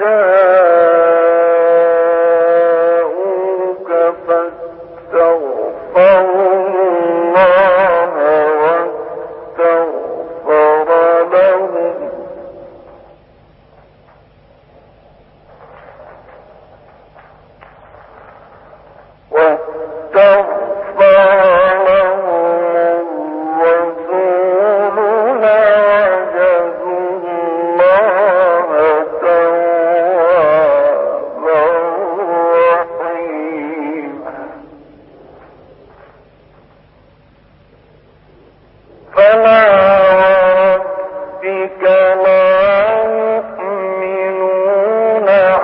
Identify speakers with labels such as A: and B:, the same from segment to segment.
A: الله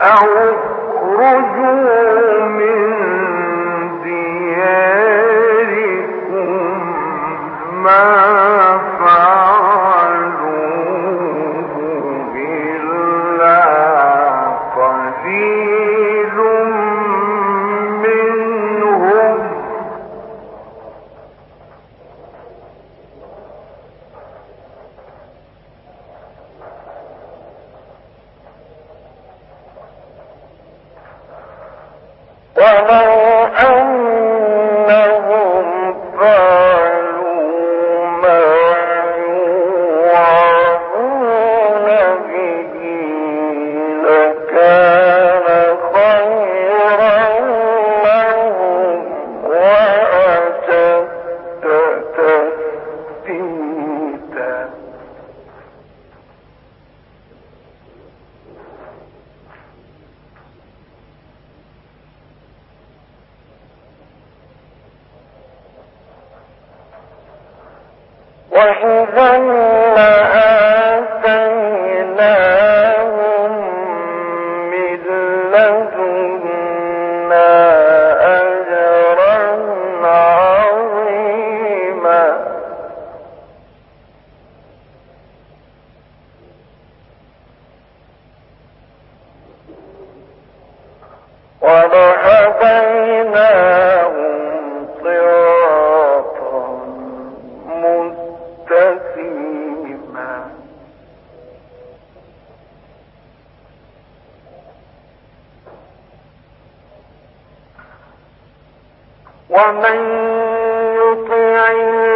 A: أو اخرجوا ومن الله ومن يطع الله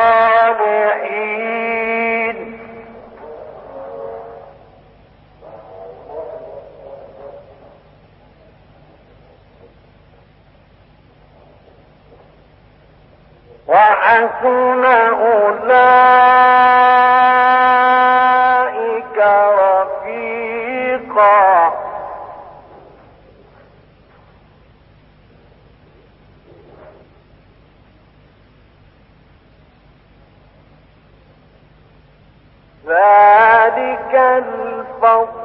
A: وحسن أولئك رفيقا. ذلك الفضل